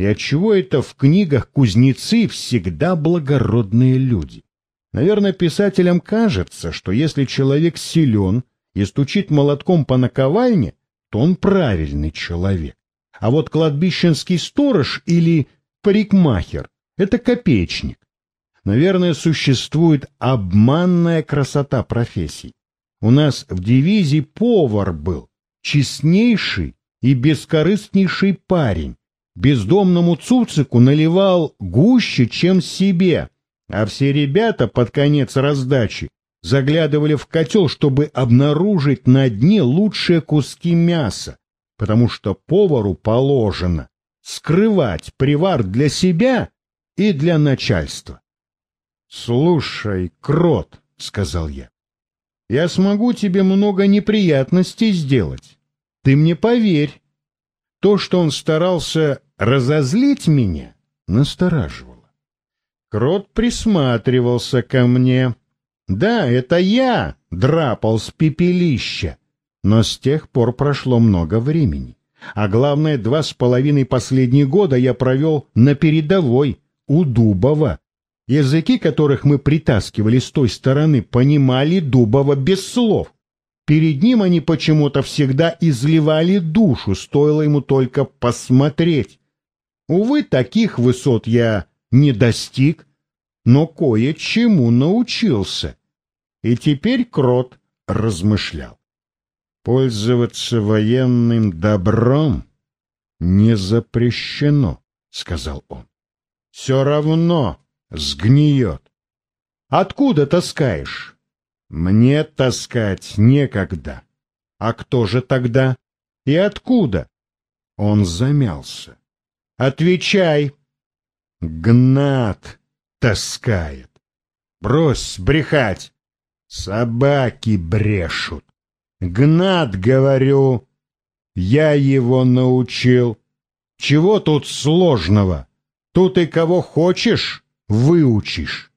И отчего это в книгах кузнецы всегда благородные люди? Наверное, писателям кажется, что если человек силен и стучит молотком по наковальне, то он правильный человек. А вот кладбищенский сторож или парикмахер — это копеечник. Наверное, существует обманная красота профессий. У нас в дивизии повар был, честнейший и бескорыстнейший парень. Бездомному цуцику наливал гуще, чем себе, а все ребята под конец раздачи заглядывали в котел, чтобы обнаружить на дне лучшие куски мяса, потому что повару положено скрывать привар для себя и для начальства. — Слушай, крот, — сказал я, — я смогу тебе много неприятностей сделать. Ты мне поверь. То, что он старался разозлить меня, настораживало. Крот присматривался ко мне. Да, это я драпал с пепелища, но с тех пор прошло много времени. А главное, два с половиной последних года я провел на передовой, у Дубова. Языки, которых мы притаскивали с той стороны, понимали Дубова без слов. Перед ним они почему-то всегда изливали душу, стоило ему только посмотреть. Увы, таких высот я не достиг, но кое-чему научился. И теперь Крот размышлял. «Пользоваться военным добром не запрещено», — сказал он. «Все равно сгниет. Откуда таскаешь?» «Мне таскать некогда. А кто же тогда? И откуда?» Он замялся. «Отвечай!» «Гнат таскает. Брось брехать. Собаки брешут. Гнат, говорю, я его научил. Чего тут сложного? Тут и кого хочешь, выучишь.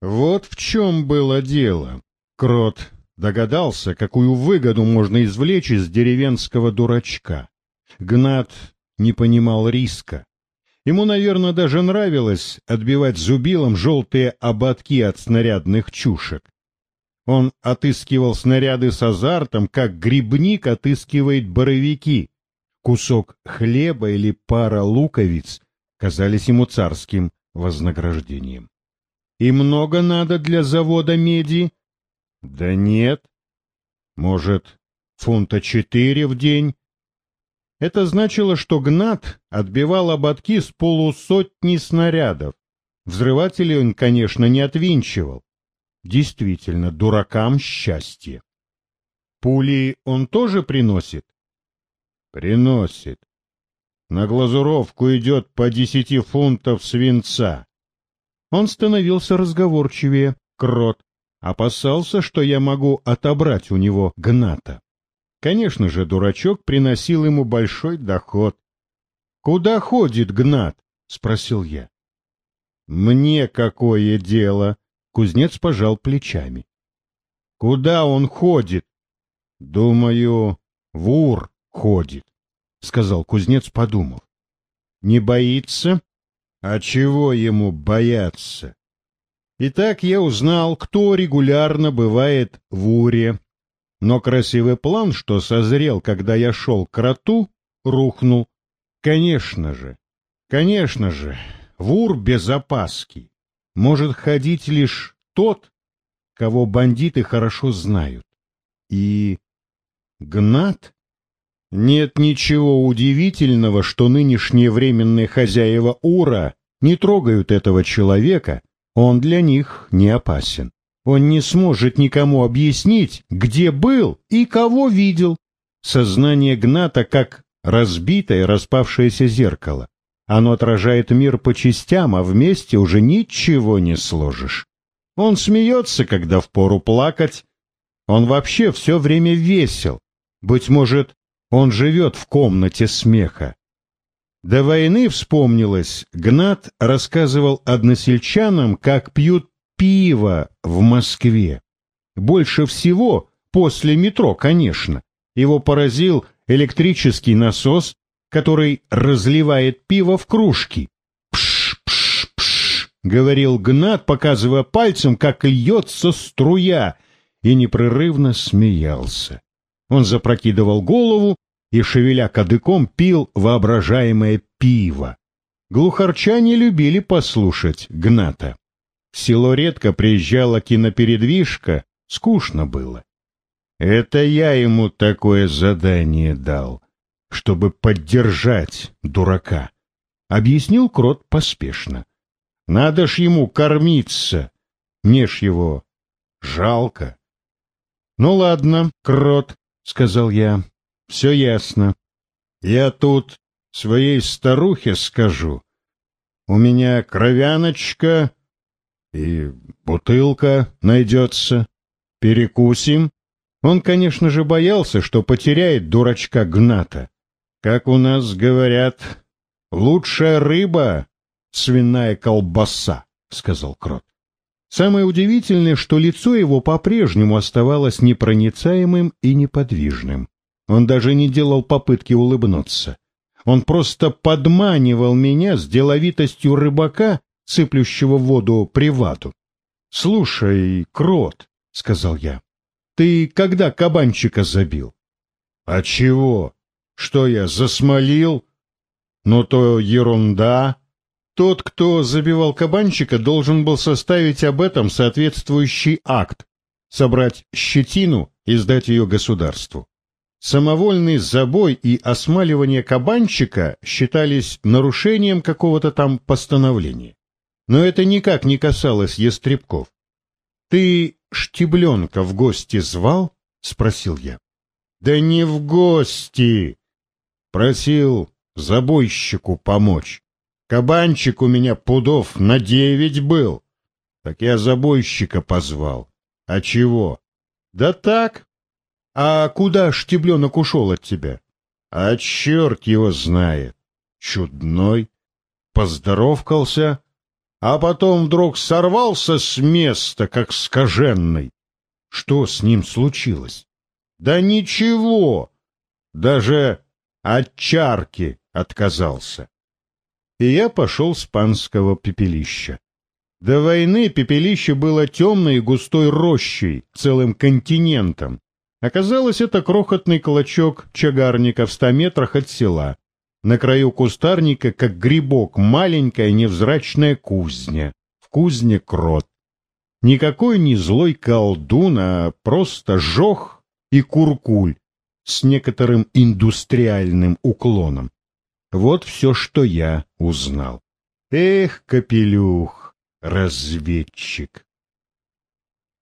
Вот в чем было дело. Крот догадался, какую выгоду можно извлечь из деревенского дурачка. Гнат не понимал риска. Ему, наверное, даже нравилось отбивать зубилом желтые ободки от снарядных чушек. Он отыскивал снаряды с азартом, как грибник отыскивает боровики. Кусок хлеба или пара луковиц казались ему царским вознаграждением. И много надо для завода меди? Да нет. Может, фунта четыре в день? Это значило, что Гнат отбивал ободки с полусотни снарядов. Взрыватели он, конечно, не отвинчивал. Действительно, дуракам счастье. Пули он тоже приносит? Приносит. На глазуровку идет по десяти фунтов свинца. Он становился разговорчивее, крот, опасался, что я могу отобрать у него гната. Конечно же, дурачок приносил ему большой доход. — Куда ходит гнат? — спросил я. — Мне какое дело? Кузнец пожал плечами. — Куда он ходит? — Думаю, в Ур ходит, — сказал кузнец, подумав. — Не боится? А чего ему бояться? Итак, я узнал, кто регулярно бывает в Уре. Но красивый план, что созрел, когда я шел к роту, рухнул. Конечно же, конечно же, в Ур без опаски может ходить лишь тот, кого бандиты хорошо знают. И Гнат? Нет ничего удивительного, что нынешние временные хозяева Ура не трогают этого человека, он для них не опасен. Он не сможет никому объяснить, где был и кого видел. Сознание Гната как разбитое распавшееся зеркало. Оно отражает мир по частям, а вместе уже ничего не сложишь. Он смеется, когда впору плакать. Он вообще все время весел. Быть может, он живет в комнате смеха. До войны, вспомнилось, Гнат рассказывал односельчанам, как пьют пиво в Москве. Больше всего, после метро, конечно, его поразил электрический насос, который разливает пиво в кружки. «Пш, пш, пш», — говорил Гнат, показывая пальцем, как льется струя, и непрерывно смеялся. Он запрокидывал голову и, шевеля кадыком, пил воображаемое пиво. Глухарчане любили послушать Гната. В село редко приезжала кинопередвижка, скучно было. Это я ему такое задание дал, чтобы поддержать дурака. Объяснил Крот поспешно. Надо ж ему кормиться. Мне ж его жалко. Ну ладно, Крот, — сказал я, — все ясно. Я тут своей старухе скажу. У меня кровяночка и бутылка найдется. Перекусим. Он, конечно же, боялся, что потеряет дурачка Гната. Как у нас говорят, лучшая рыба — свиная колбаса, — сказал Крот. Самое удивительное, что лицо его по-прежнему оставалось непроницаемым и неподвижным. Он даже не делал попытки улыбнуться. Он просто подманивал меня с деловитостью рыбака, сыплющего воду привату. — Слушай, крот, — сказал я, — ты когда кабанчика забил? — А чего? Что я, засмолил? — Ну то ерунда. Тот, кто забивал кабанчика, должен был составить об этом соответствующий акт, собрать щетину и сдать ее государству. Самовольный забой и осмаливание кабанчика считались нарушением какого-то там постановления. Но это никак не касалось ястребков. «Ты штебленка в гости звал?» — спросил я. «Да не в гости!» Просил забойщику помочь. Кабанчик у меня пудов на девять был. Так я забойщика позвал. А чего? Да так. А куда штебленок ушел от тебя? А черт его знает. Чудной. Поздоровкался, а потом вдруг сорвался с места, как скаженный. Что с ним случилось? Да ничего. Даже от чарки отказался и я пошел с панского пепелища. До войны пепелище было темной и густой рощей, целым континентом. Оказалось, это крохотный клочок чагарника в ста метрах от села. На краю кустарника, как грибок, маленькая невзрачная кузня. В кузне крот. Никакой не злой колдун, а просто жох и куркуль с некоторым индустриальным уклоном. Вот все, что я узнал. Эх, Капелюх, разведчик!